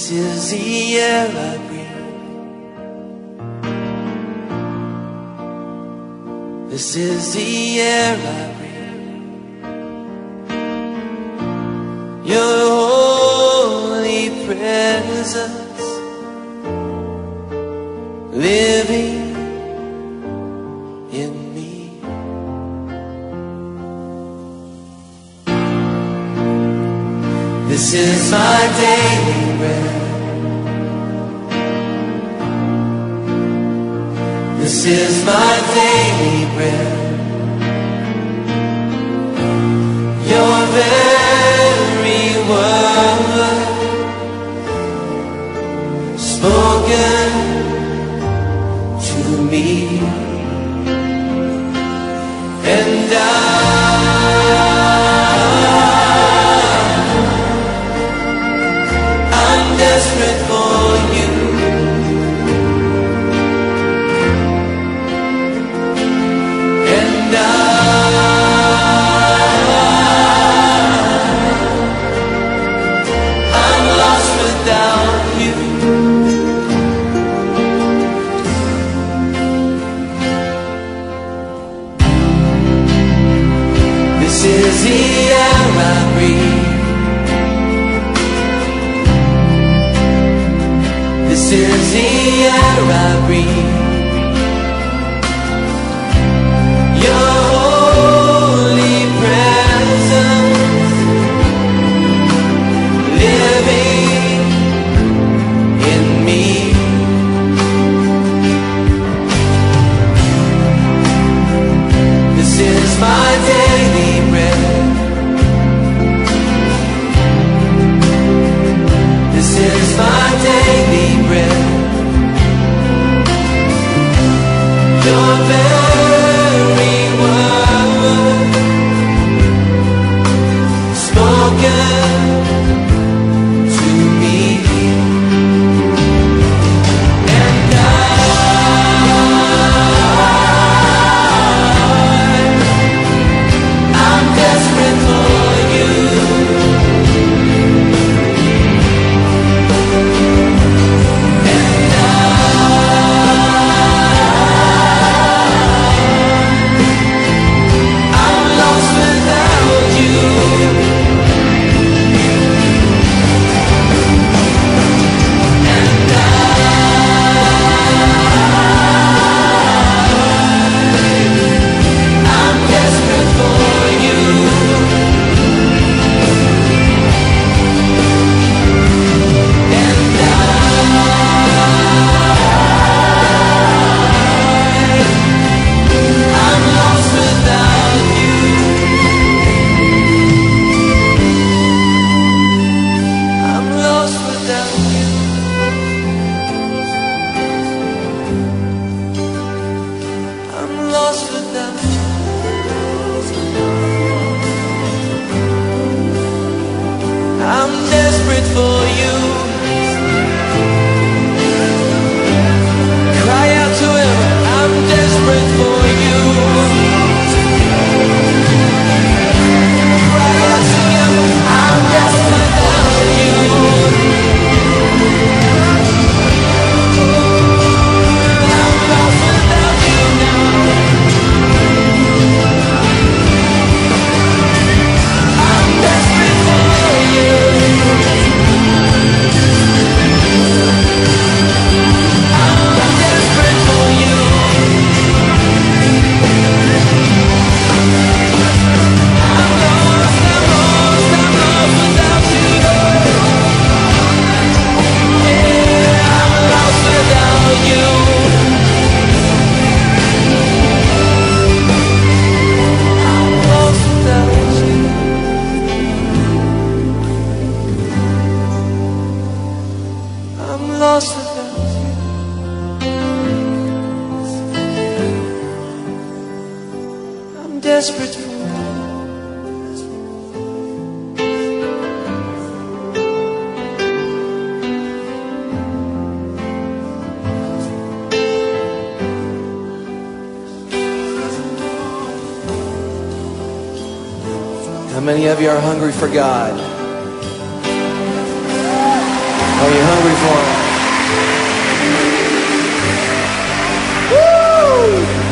This is the air I breathe. This is the air I breathe. Your holy presence living. This is my daily bread. This is my daily bread. This is the air I breathe. open desperate for. How many of you are hungry for God? Are you hungry for Him? Woo!